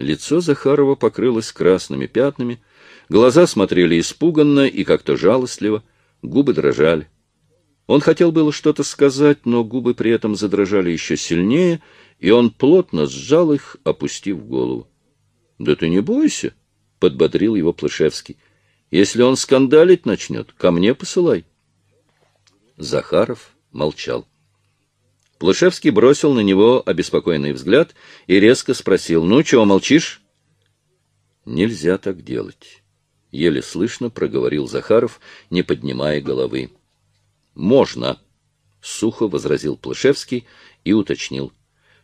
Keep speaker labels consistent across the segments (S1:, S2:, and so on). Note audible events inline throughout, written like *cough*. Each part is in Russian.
S1: Лицо Захарова покрылось красными пятнами, глаза смотрели испуганно и как-то жалостливо, губы дрожали. Он хотел было что-то сказать, но губы при этом задрожали еще сильнее, и он плотно сжал их, опустив голову. — Да ты не бойся, — подбодрил его Плышевский. — Если он скандалить начнет, ко мне посылай. Захаров молчал. Плышевский бросил на него обеспокоенный взгляд и резко спросил, «Ну, чего молчишь?» «Нельзя так делать», — еле слышно проговорил Захаров, не поднимая головы. «Можно», — сухо возразил Плышевский и уточнил.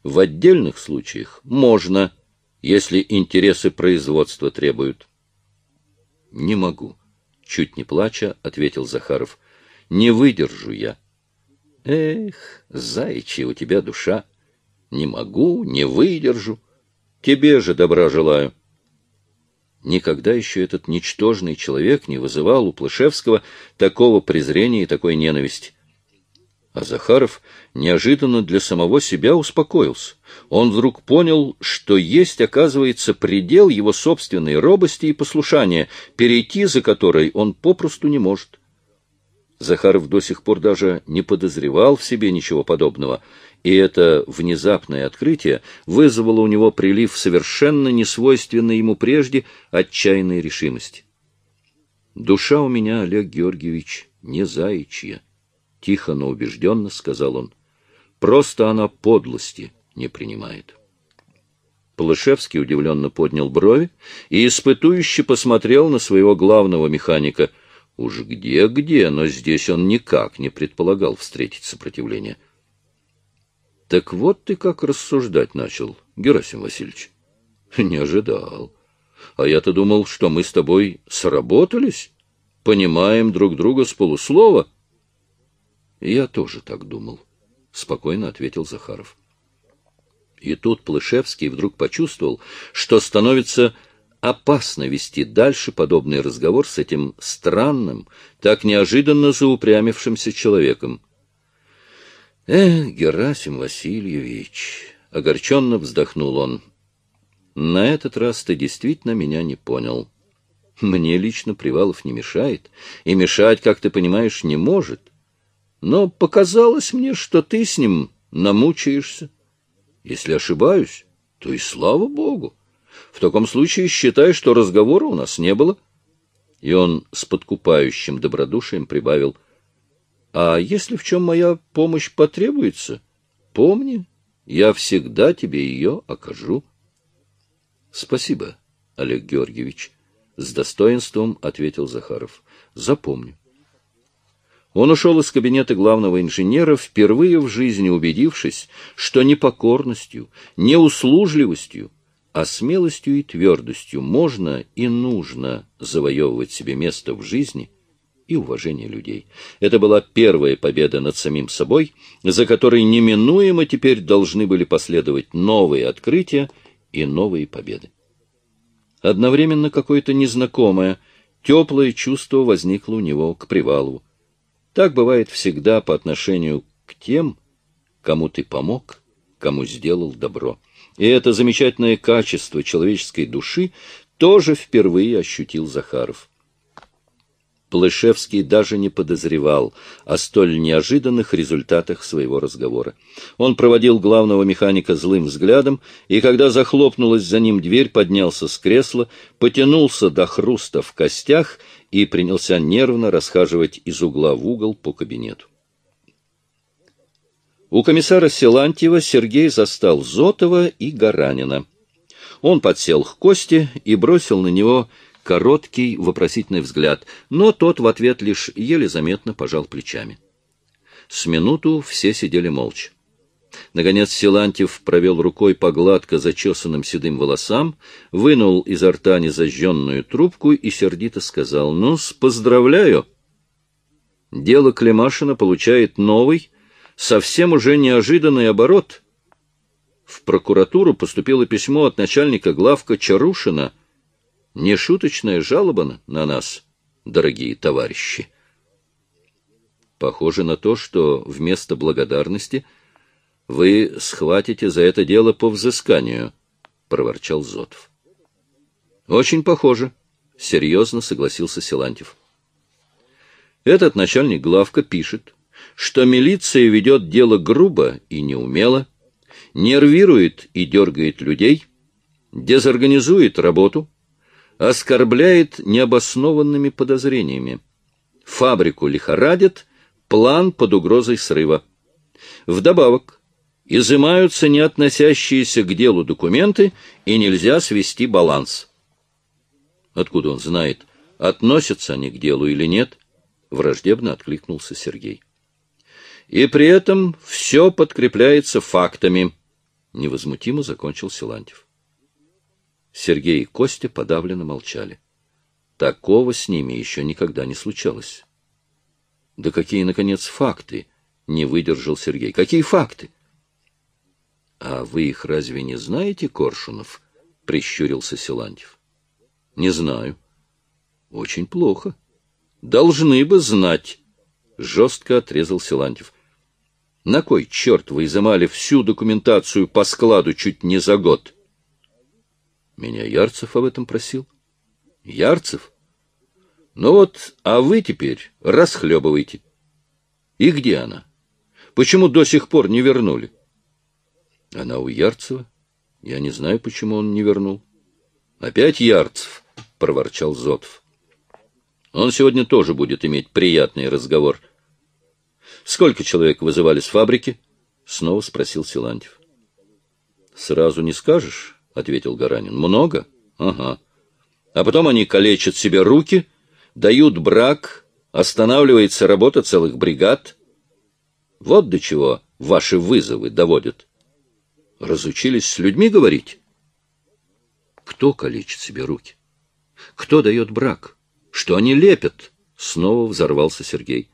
S1: «В отдельных случаях можно, если интересы производства требуют». «Не могу», — чуть не плача, ответил Захаров. «Не выдержу я». Эх, зайчья у тебя душа. Не могу, не выдержу. Тебе же добра желаю. Никогда еще этот ничтожный человек не вызывал у Плышевского такого презрения и такой ненависти. А Захаров неожиданно для самого себя успокоился. Он вдруг понял, что есть, оказывается, предел его собственной робости и послушания, перейти за который он попросту не может. Захаров до сих пор даже не подозревал в себе ничего подобного, и это внезапное открытие вызвало у него прилив совершенно несвойственной ему прежде отчаянной решимости. «Душа у меня, Олег Георгиевич, не заячья», — тихо, но убежденно сказал он. «Просто она подлости не принимает». Полышевский удивленно поднял брови и испытующе посмотрел на своего главного механика — Уж где-где, но здесь он никак не предполагал встретить сопротивление. — Так вот ты как рассуждать начал, Герасим Васильевич. *laughs* — Не ожидал. А я-то думал, что мы с тобой сработались, понимаем друг друга с полуслова. — Я тоже так думал, — спокойно ответил Захаров. И тут Плышевский вдруг почувствовал, что становится опасно вести дальше подобный разговор с этим странным, так неожиданно заупрямившимся человеком. — Эх, Герасим Васильевич! — огорченно вздохнул он. — На этот раз ты действительно меня не понял. Мне лично Привалов не мешает, и мешать, как ты понимаешь, не может. Но показалось мне, что ты с ним намучаешься. Если ошибаюсь, то и слава богу. В таком случае считай, что разговора у нас не было. И он с подкупающим добродушием прибавил. А если в чем моя помощь потребуется, помни, я всегда тебе ее окажу. Спасибо, Олег Георгиевич. С достоинством ответил Захаров. Запомню. Он ушел из кабинета главного инженера, впервые в жизни убедившись, что ни покорностью, ни услужливостью а смелостью и твердостью можно и нужно завоевывать себе место в жизни и уважение людей. Это была первая победа над самим собой, за которой неминуемо теперь должны были последовать новые открытия и новые победы. Одновременно какое-то незнакомое, теплое чувство возникло у него к привалу. Так бывает всегда по отношению к тем, кому ты помог, кому сделал добро. И это замечательное качество человеческой души тоже впервые ощутил Захаров. Плышевский даже не подозревал о столь неожиданных результатах своего разговора. Он проводил главного механика злым взглядом, и когда захлопнулась за ним дверь, поднялся с кресла, потянулся до хруста в костях и принялся нервно расхаживать из угла в угол по кабинету. У комиссара Силантьева Сергей застал Зотова и Гаранина. Он подсел к Косте и бросил на него короткий вопросительный взгляд, но тот в ответ лишь еле заметно пожал плечами. С минуту все сидели молча. Наконец Силантьев провел рукой по гладко зачесанным седым волосам, вынул изо рта незажженную трубку и сердито сказал, ну поздравляю! Дело Климашина получает новый, совсем уже неожиданный оборот. В прокуратуру поступило письмо от начальника главка Чарушина. Нешуточная жалоба на нас, дорогие товарищи. Похоже на то, что вместо благодарности вы схватите за это дело по взысканию, — проворчал Зотов. Очень похоже, — серьезно согласился Силантьев. Этот начальник главка пишет, что милиция ведет дело грубо и неумело, нервирует и дергает людей, дезорганизует работу, оскорбляет необоснованными подозрениями. Фабрику лихорадит, план под угрозой срыва. Вдобавок, изымаются не относящиеся к делу документы, и нельзя свести баланс. Откуда он знает, относятся они к делу или нет? Враждебно откликнулся Сергей. И при этом все подкрепляется фактами. Невозмутимо закончил Силантьев. Сергей и Костя подавленно молчали. Такого с ними еще никогда не случалось. Да какие, наконец, факты? Не выдержал Сергей. Какие факты? А вы их разве не знаете, Коршунов? Прищурился Силантьев. Не знаю. Очень плохо. Должны бы знать. Жестко отрезал Силантьев. На кой черт вы изымали всю документацию по складу чуть не за год? Меня Ярцев об этом просил. Ярцев? Ну вот, а вы теперь расхлебывайте. И где она? Почему до сих пор не вернули? Она у Ярцева. Я не знаю, почему он не вернул. Опять Ярцев. — проворчал Зотов. Он сегодня тоже будет иметь приятный разговор. — Сколько человек вызывали с фабрики? — снова спросил Силантьев. — Сразу не скажешь, — ответил Гаранин. — Много? — Ага. А потом они калечат себе руки, дают брак, останавливается работа целых бригад. Вот до чего ваши вызовы доводят. Разучились с людьми говорить? Кто калечит себе руки? Кто дает брак? Что они лепят? Снова взорвался Сергей.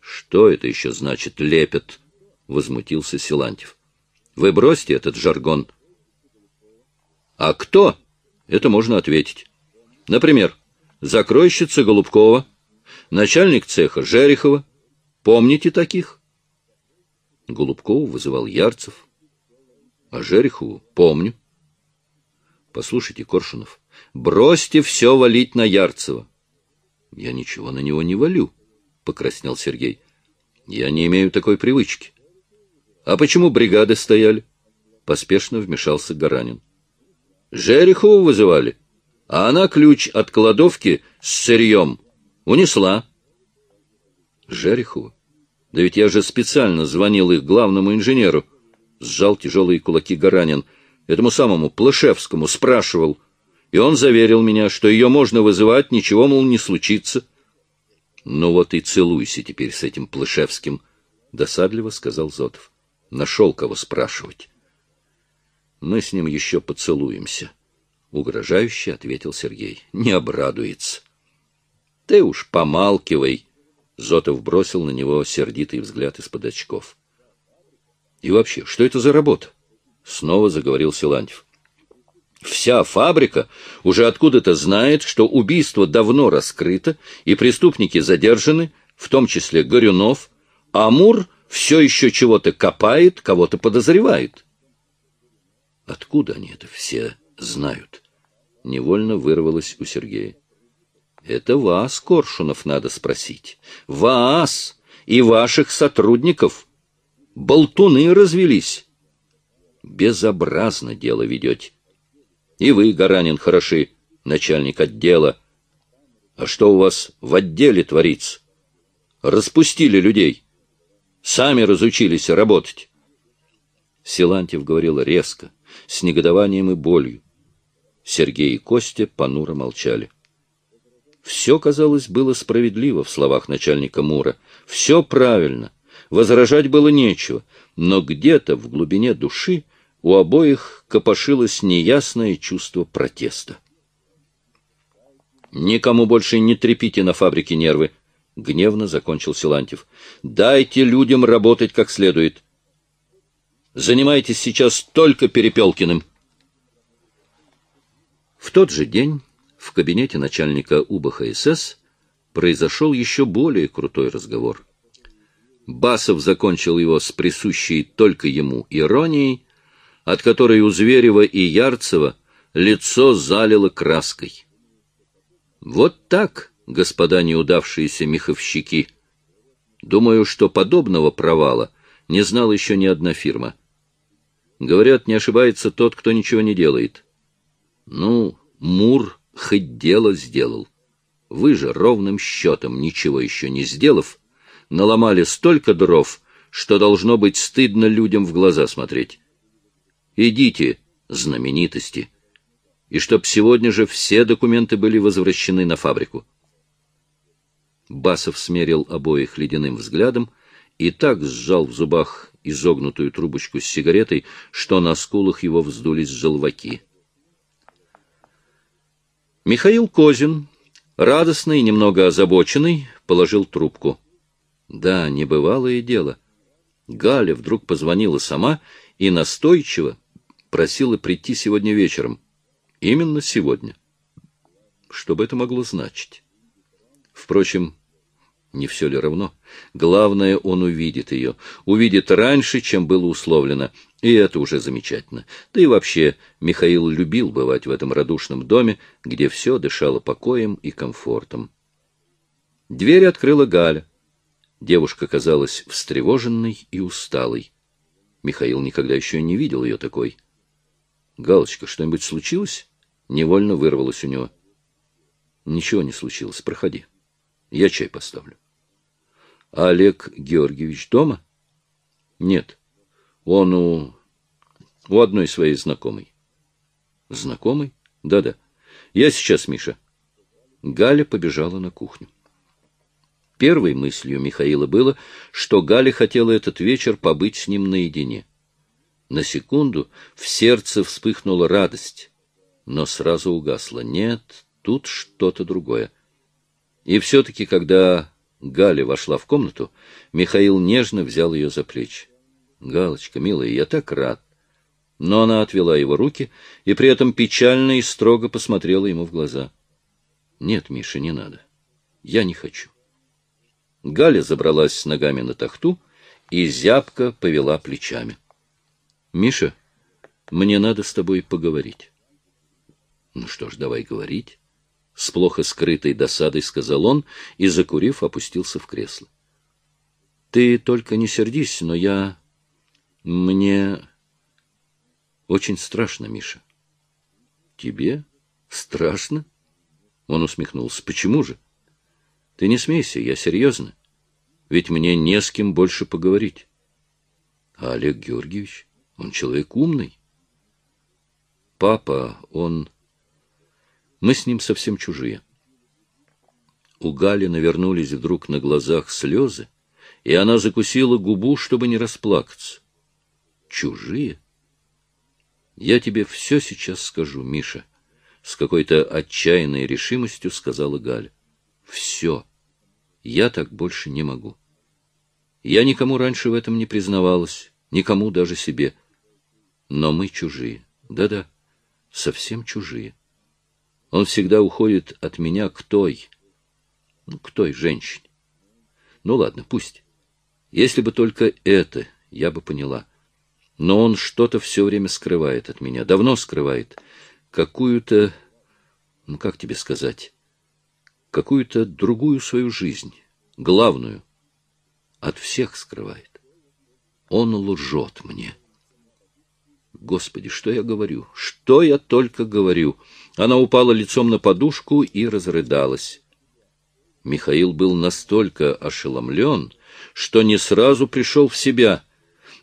S1: Что это еще значит лепят? Возмутился Силантьев. Вы бросьте этот жаргон. А кто? Это можно ответить. Например, закройщица Голубкова, начальник цеха Жерехова. Помните таких? Голубкову вызывал Ярцев. А Жерехову помню. Послушайте, Коршунов, бросьте все валить на Ярцева. Я ничего на него не валю, покраснел Сергей. Я не имею такой привычки. А почему бригады стояли? Поспешно вмешался Гаранин. Жерехову вызывали, а она ключ от кладовки с сырьем унесла. Жерехову? Да ведь я же специально звонил их главному инженеру. Сжал тяжелые кулаки Гаранин — этому самому Плышевскому, спрашивал, и он заверил меня, что ее можно вызывать, ничего, мол, не случится. — Ну вот и целуйся теперь с этим Плышевским, — досадливо сказал Зотов. Нашел кого спрашивать. — Мы с ним еще поцелуемся, — угрожающе ответил Сергей. — Не обрадуется. — Ты уж помалкивай, — Зотов бросил на него сердитый взгляд из-под очков. — И вообще, что это за работа? Снова заговорил Силантьев. Вся фабрика уже откуда-то знает, что убийство давно раскрыто, и преступники задержаны, в том числе Горюнов, а Мур все еще чего-то копает, кого-то подозревает. Откуда они это все знают? Невольно вырвалось у Сергея. Это вас, Коршунов, надо спросить. Вас и ваших сотрудников. Болтуны развелись безобразно дело ведете. И вы, Гаранин, хороши, начальник отдела. А что у вас в отделе творится? Распустили людей. Сами разучились работать. Силантьев говорил резко, с негодованием и болью. Сергей и Костя понуро молчали. Все, казалось, было справедливо в словах начальника Мура. Все правильно. Возражать было нечего. Но где-то в глубине души у обоих копошилось неясное чувство протеста. «Никому больше не трепите на фабрике нервы», — гневно закончил Силантьев. «Дайте людям работать как следует. Занимайтесь сейчас только Перепелкиным». В тот же день в кабинете начальника УБХСС произошел еще более крутой разговор. Басов закончил его с присущей только ему иронией, от которой у Зверева и Ярцева лицо залило краской. Вот так, господа неудавшиеся меховщики. Думаю, что подобного провала не знала еще ни одна фирма. Говорят, не ошибается тот, кто ничего не делает. Ну, Мур хоть дело сделал. Вы же ровным счетом, ничего еще не сделав, наломали столько дров, что должно быть стыдно людям в глаза смотреть. Идите, знаменитости, и чтоб сегодня же все документы были возвращены на фабрику. Басов смерил обоих ледяным взглядом и так сжал в зубах изогнутую трубочку с сигаретой, что на скулах его вздулись желваки. Михаил Козин, радостный и немного озабоченный, положил трубку. Да, небывалое дело. Галя вдруг позвонила сама и настойчиво просила прийти сегодня вечером. Именно сегодня. Что бы это могло значить? Впрочем, не все ли равно? Главное, он увидит ее. Увидит раньше, чем было условлено. И это уже замечательно. Да и вообще, Михаил любил бывать в этом радушном доме, где все дышало покоем и комфортом. Дверь открыла Галя. Девушка казалась встревоженной и усталой. Михаил никогда еще не видел ее такой. «Галочка, что-нибудь случилось?» Невольно вырвалось у него. «Ничего не случилось. Проходи. Я чай поставлю». А Олег Георгиевич дома? Нет. Он у... у одной своей знакомой. Знакомый? Да-да. Я сейчас, Миша. Галя побежала на кухню. Первой мыслью Михаила было, что Галя хотела этот вечер побыть с ним наедине. На секунду в сердце вспыхнула радость, но сразу угасла. Нет, тут что-то другое. И все-таки, когда Галя вошла в комнату, Михаил нежно взял ее за плечи. — Галочка, милая, я так рад. Но она отвела его руки и при этом печально и строго посмотрела ему в глаза. — Нет, Миша, не надо. Я не хочу. Галя забралась с ногами на тахту и зябко повела плечами. — Миша, мне надо с тобой поговорить. — Ну что ж, давай говорить. — с плохо скрытой досадой сказал он и, закурив, опустился в кресло. — Ты только не сердись, но я... Мне... Очень страшно, Миша. — Тебе? Страшно? Он усмехнулся. — Почему же? — Ты не смейся, я серьезно. Ведь мне не с кем больше поговорить. А Олег Георгиевич, он человек умный. Папа, он... Мы с ним совсем чужие. У Гали навернулись вдруг на глазах слезы, и она закусила губу, чтобы не расплакаться. Чужие? Я тебе все сейчас скажу, Миша, — с какой-то отчаянной решимостью сказала Галя. Все. Я так больше не могу. Я никому раньше в этом не признавалась, никому даже себе. Но мы чужие. Да-да, совсем чужие. Он всегда уходит от меня к той, ну, к той женщине. Ну ладно, пусть. Если бы только это, я бы поняла. Но он что-то все время скрывает от меня, давно скрывает. Какую-то, ну как тебе сказать, какую-то другую свою жизнь, главную. От всех скрывает. Он лжет мне. Господи, что я говорю? Что я только говорю? Она упала лицом на подушку и разрыдалась. Михаил был настолько ошеломлен, что не сразу пришел в себя.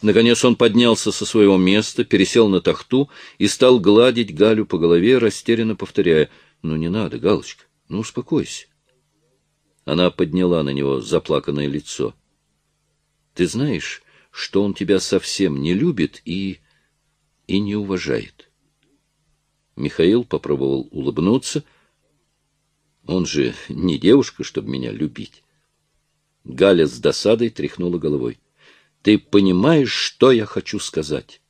S1: Наконец он поднялся со своего места, пересел на тахту и стал гладить Галю по голове, растерянно повторяя, «Ну не надо, Галочка, ну успокойся». Она подняла на него заплаканное лицо. «Ты знаешь, что он тебя совсем не любит и и не уважает. Михаил попробовал улыбнуться. Он же не девушка, чтобы меня любить. Галя с досадой тряхнула головой. Ты понимаешь, что я хочу сказать?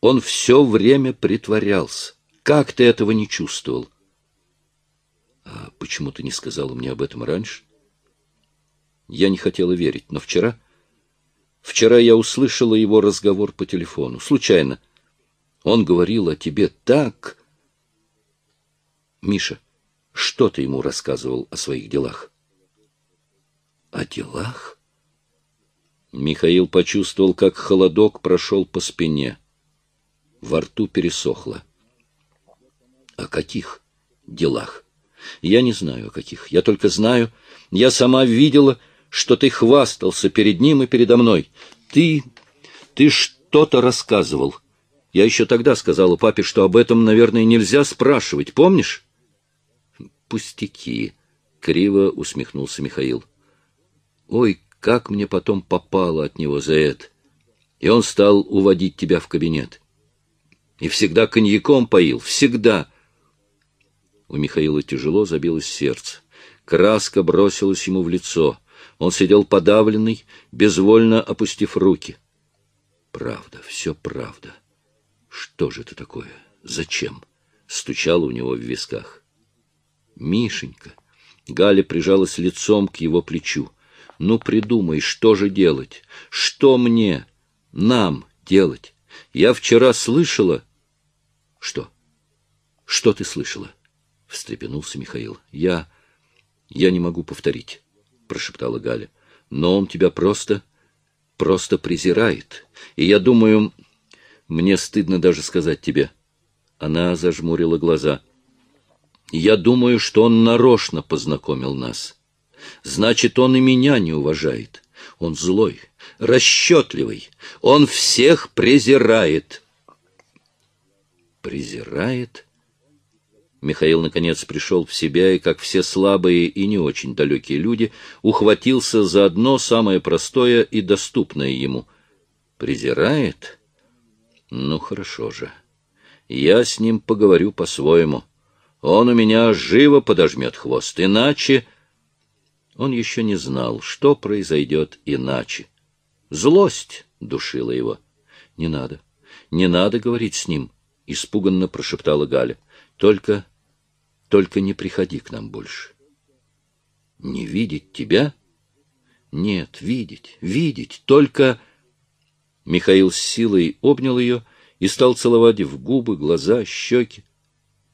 S1: Он все время притворялся. Как ты этого не чувствовал? А почему ты не сказала мне об этом раньше? Я не хотела верить, но вчера... Вчера я услышала его разговор по телефону. Случайно. Он говорил о тебе так... Миша, что ты ему рассказывал о своих делах? О делах? Михаил почувствовал, как холодок прошел по спине. Во рту пересохло. О каких делах? Я не знаю, о каких. Я только знаю, я сама видела, что ты хвастался перед ним и передо мной. Ты... ты что-то рассказывал. Я еще тогда сказала папе, что об этом, наверное, нельзя спрашивать, помнишь? Пустяки, — криво усмехнулся Михаил. Ой, как мне потом попало от него за это. И он стал уводить тебя в кабинет. И всегда коньяком поил, всегда. У Михаила тяжело забилось сердце. Краска бросилась ему в лицо. Он сидел подавленный, безвольно опустив руки. Правда, все правда. Что же это такое? Зачем? Стучало у него в висках. Мишенька. Галя прижалась лицом к его плечу. Ну, придумай, что же делать? Что мне, нам делать? Я вчера слышала... Что? Что ты слышала? Встрепенулся Михаил. Я... я не могу повторить, прошептала Галя. Но он тебя просто... просто презирает. И я думаю... Мне стыдно даже сказать тебе. Она зажмурила глаза. Я думаю, что он нарочно познакомил нас. Значит, он и меня не уважает. Он злой, расчетливый. Он всех презирает. Презирает? Михаил, наконец, пришел в себя и, как все слабые и не очень далекие люди, ухватился за одно самое простое и доступное ему. Презирает? Ну, хорошо же. Я с ним поговорю по-своему. Он у меня живо подожмет хвост, иначе... Он еще не знал, что произойдет иначе. Злость душила его. — Не надо, не надо говорить с ним, — испуганно прошептала Галя. — Только, только не приходи к нам больше. — Не видеть тебя? — Нет, видеть, видеть, только... Михаил с силой обнял ее и стал целовать в губы, глаза, щеки.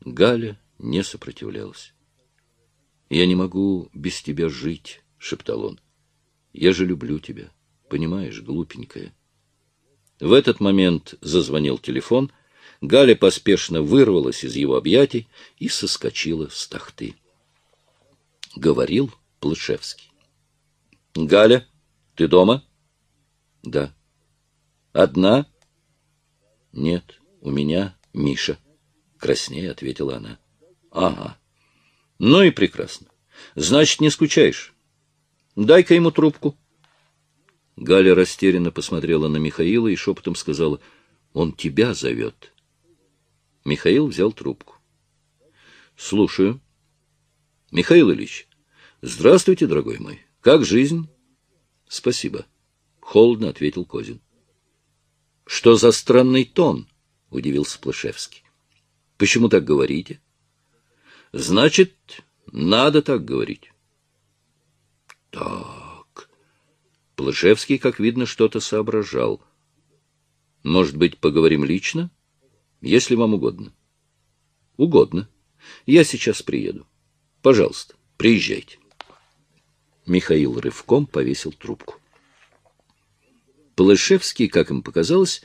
S1: Галя не сопротивлялась. «Я не могу без тебя жить», — шептал он. «Я же люблю тебя, понимаешь, глупенькая». В этот момент зазвонил телефон, Галя поспешно вырвалась из его объятий и соскочила с тахты. Говорил Плышевский. «Галя, ты дома?» «Да». «Одна?» «Нет, у меня Миша», — краснее ответила она. «Ага». Ну и прекрасно. Значит, не скучаешь. Дай-ка ему трубку. Галя растерянно посмотрела на Михаила и шепотом сказала, «Он тебя зовет». Михаил взял трубку. «Слушаю». «Михаил Ильич, здравствуйте, дорогой мой. Как жизнь?» «Спасибо», — холодно ответил Козин. «Что за странный тон?» — удивился Плашевский. «Почему так говорите?» Значит, надо так говорить. Так. Плышевский, как видно, что-то соображал. Может быть, поговорим лично? Если вам угодно. Угодно. Я сейчас приеду. Пожалуйста, приезжайте. Михаил рывком повесил трубку. Плышевский, как им показалось,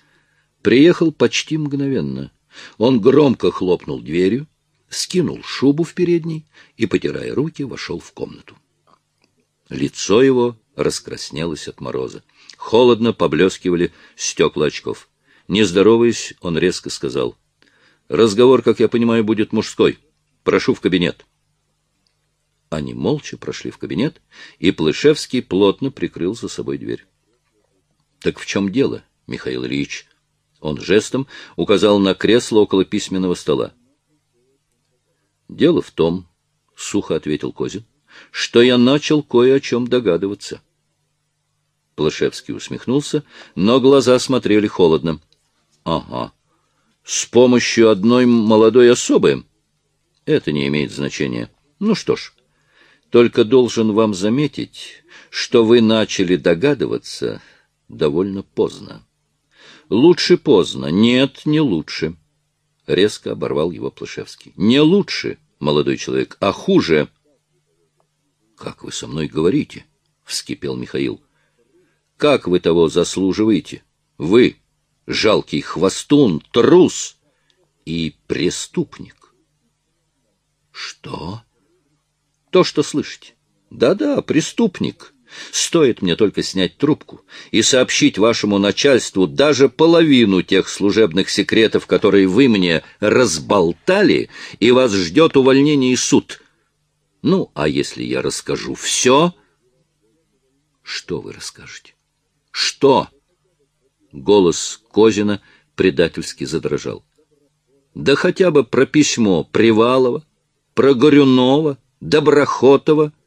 S1: приехал почти мгновенно. Он громко хлопнул дверью, скинул шубу в передней и, потирая руки, вошел в комнату. Лицо его раскраснелось от мороза. Холодно поблескивали стекла очков. Не здороваясь, он резко сказал. — Разговор, как я понимаю, будет мужской. Прошу в кабинет. Они молча прошли в кабинет, и Плышевский плотно прикрыл за собой дверь. — Так в чем дело, Михаил Ильич? Он жестом указал на кресло около письменного стола. Дело в том, — сухо ответил Козин, — что я начал кое о чем догадываться. Плашевский усмехнулся, но глаза смотрели холодно. — Ага. С помощью одной молодой особы? Это не имеет значения. Ну что ж, только должен вам заметить, что вы начали догадываться довольно поздно. Лучше поздно. Нет, не лучше. — Резко оборвал его Плышевский. Не лучше, молодой человек, а хуже. Как вы со мной говорите? Вскипел Михаил. Как вы того заслуживаете? Вы, жалкий хвостун, трус и преступник. Что? То, что слышите. Да-да, преступник. Стоит мне только снять трубку и сообщить вашему начальству даже половину тех служебных секретов, которые вы мне разболтали, и вас ждет увольнение и суд. Ну, а если я расскажу все? Что вы расскажете? Что? Голос Козина предательски задрожал. Да хотя бы про письмо Привалова, про Горюнова, Доброхотова —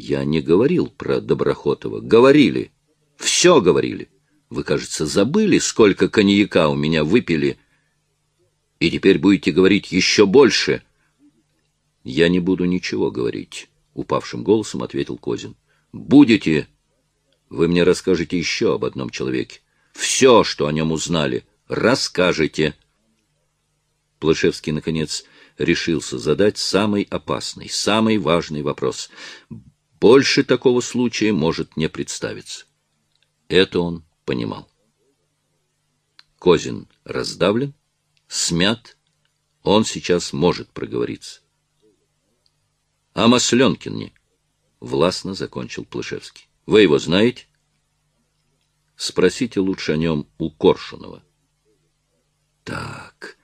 S1: я не говорил про Доброхотова. Говорили. Все говорили. Вы, кажется, забыли, сколько коньяка у меня выпили. И теперь будете говорить еще больше. Я не буду ничего говорить, — упавшим голосом ответил Козин. Будете. Вы мне расскажете еще об одном человеке. Все, что о нем узнали, расскажете. Плашевский, наконец, решился задать самый опасный, самый важный вопрос. Больше такого случая может не представиться. Это он понимал. Козин раздавлен, смят, он сейчас может проговориться. — А Масленкине? — властно закончил Плышевский. — Вы его знаете? — Спросите лучше о нем у Коршунова. — Так.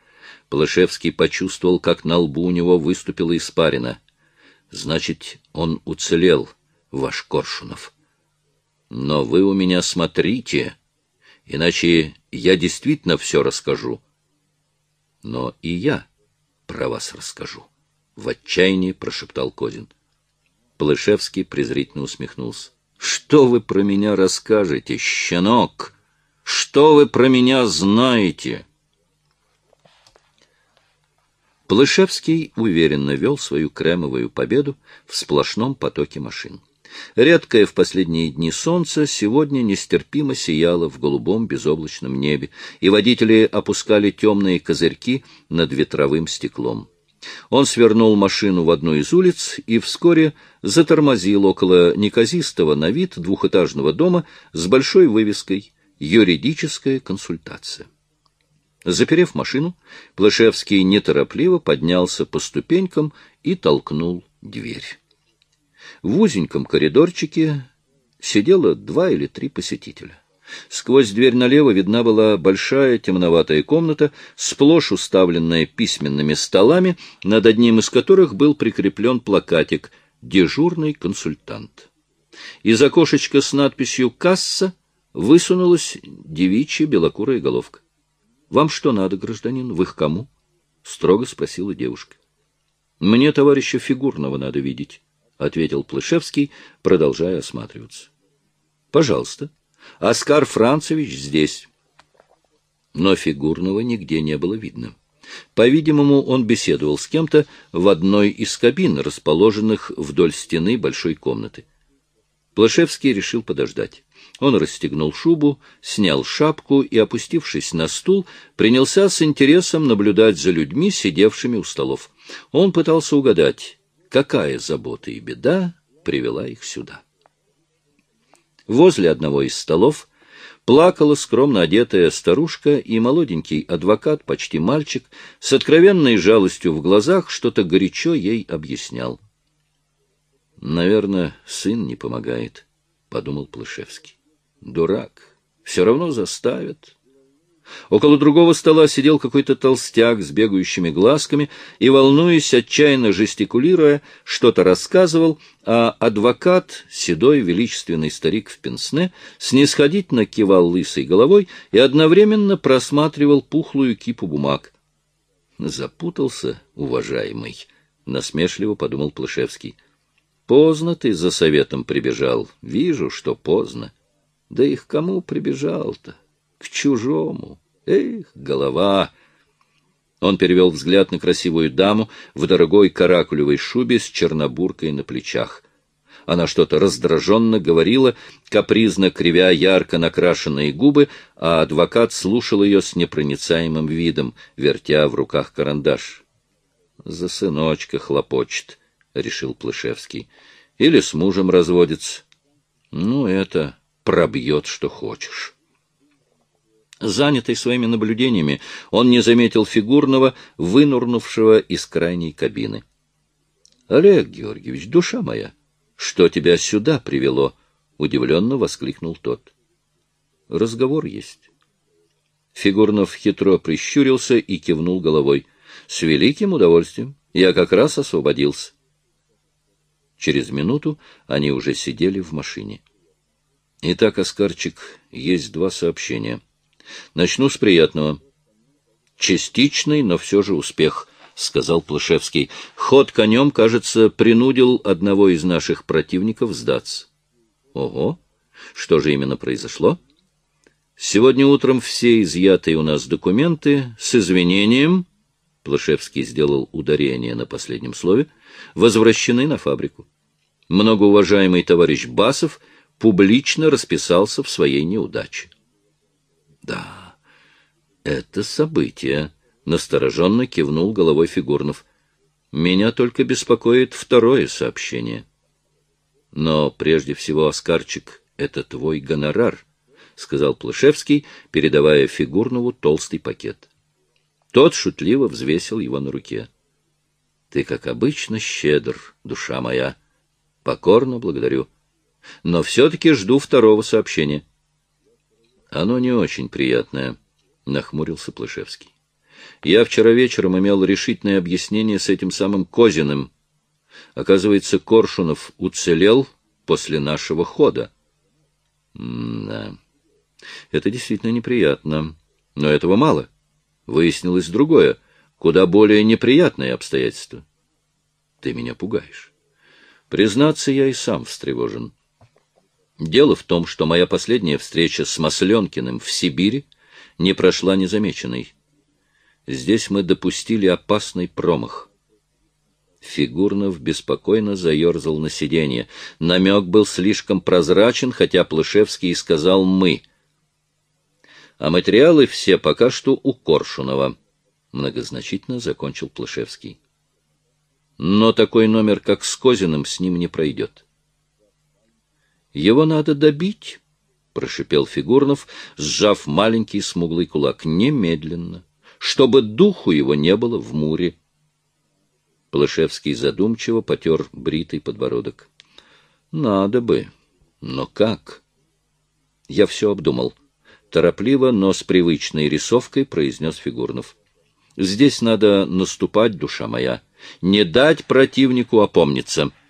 S1: Плышевский почувствовал, как на лбу у него выступила испарина. Значит, он уцелел, ваш Коршунов. Но вы у меня смотрите, иначе я действительно все расскажу. Но и я про вас расскажу, — в отчаянии прошептал Козин. Плышевский презрительно усмехнулся. — Что вы про меня расскажете, щенок? Что вы про меня знаете? — Плышевский уверенно вел свою кремовую победу в сплошном потоке машин. Редкое в последние дни солнце сегодня нестерпимо сияло в голубом безоблачном небе, и водители опускали темные козырьки над ветровым стеклом. Он свернул машину в одну из улиц и вскоре затормозил около неказистого на вид двухэтажного дома с большой вывеской «Юридическая консультация». Заперев машину, Плашевский неторопливо поднялся по ступенькам и толкнул дверь. В узеньком коридорчике сидело два или три посетителя. Сквозь дверь налево видна была большая темноватая комната, сплошь уставленная письменными столами, над одним из которых был прикреплен плакатик «Дежурный консультант». Из окошечка с надписью «Касса» высунулась девичья белокурая головка. Вам что надо, гражданин? Вы к кому? строго спросила девушка. Мне товарища Фигурного надо видеть, ответил Плышевский, продолжая осматриваться. Пожалуйста. Оскар Францевич здесь. Но Фигурного нигде не было видно. По-видимому, он беседовал с кем-то в одной из кабин, расположенных вдоль стены большой комнаты. Плашевский решил подождать. Он расстегнул шубу, снял шапку и, опустившись на стул, принялся с интересом наблюдать за людьми, сидевшими у столов. Он пытался угадать, какая забота и беда привела их сюда. Возле одного из столов плакала скромно одетая старушка и молоденький адвокат, почти мальчик, с откровенной жалостью в глазах что-то горячо ей объяснял. «Наверное, сын не помогает», — подумал Плышевский. Дурак. Все равно заставят. Около другого стола сидел какой-то толстяк с бегающими глазками и, волнуясь, отчаянно жестикулируя, что-то рассказывал, а адвокат, седой величественный старик в пенсне, снисходительно кивал лысой головой и одновременно просматривал пухлую кипу бумаг. «Запутался, уважаемый», — насмешливо подумал Плышевский. «Поздно ты за советом прибежал. Вижу, что поздно». Да их кому прибежал-то? К чужому. Эх, голова! Он перевел взгляд на красивую даму в дорогой каракулевой шубе с чернобуркой на плечах. Она что-то раздраженно говорила, капризно кривя ярко накрашенные губы, а адвокат слушал ее с непроницаемым видом, вертя в руках карандаш. — За сыночка хлопочет, — решил Плышевский. — Или с мужем разводится. Ну, это пробьет, что хочешь. Занятый своими наблюдениями, он не заметил фигурного, вынурнувшего из крайней кабины. — Олег Георгиевич, душа моя! — что тебя сюда привело? — удивленно воскликнул тот. — Разговор есть. Фигурнов хитро прищурился и кивнул головой. — С великим удовольствием. Я как раз освободился. Через минуту они уже сидели в машине. Итак, Оскарчик, есть два сообщения. Начну с приятного. Частичный, но все же успех —— сказал Плашевский. Ход конем, кажется, принудил одного из наших противников сдаться. — Ого! Что же именно произошло? Сегодня утром все изъятые у нас документы с извинением, Плашевский сделал ударение на последнем слове, возвращены на фабрику. Многоуважаемый товарищ Басов публично расписался в своей неудаче. Да, это событие, Настороженно кивнул головой Фигурнов. Меня только беспокоит второе сообщение. Но прежде всего, Оскарчик, это твой гонорар, — сказал Плышевский, передавая Фигурнову толстый пакет. Тот шутливо взвесил его на руке. — Ты, как обычно, щедр, душа моя. Покорно благодарю. Но все-таки жду второго сообщения. — Оно не очень приятное, — нахмурился Плышевский. Я вчера вечером имел решительное объяснение с этим самым Козиным. Оказывается, Коршунов уцелел после нашего хода. Да. Это действительно неприятно. Но этого мало. Выяснилось другое, куда более неприятное обстоятельство. Ты меня пугаешь. Признаться, я и сам встревожен. Дело в том, что моя последняя встреча с Масленкиным в Сибири не прошла незамеченной. Здесь мы допустили опасный промах. Фигурнов беспокойно заерзал на сиденье. Намек был слишком прозрачен, хотя Плышевский и сказал «мы». А материалы все пока что у Коршунова. Многозначительно закончил Плышевский. Но такой номер, как с Козиным, с ним не пройдет. Его надо добить, — прошипел Фигурнов, сжав маленький смуглый кулак, — немедленно чтобы духу его не было в муре. Плышевский задумчиво потер бритый подбородок. Надо бы. Но как? Я все обдумал. Торопливо, но с привычной рисовкой произнес Фигурнов. Здесь надо наступать, душа моя. Не дать противнику опомниться. —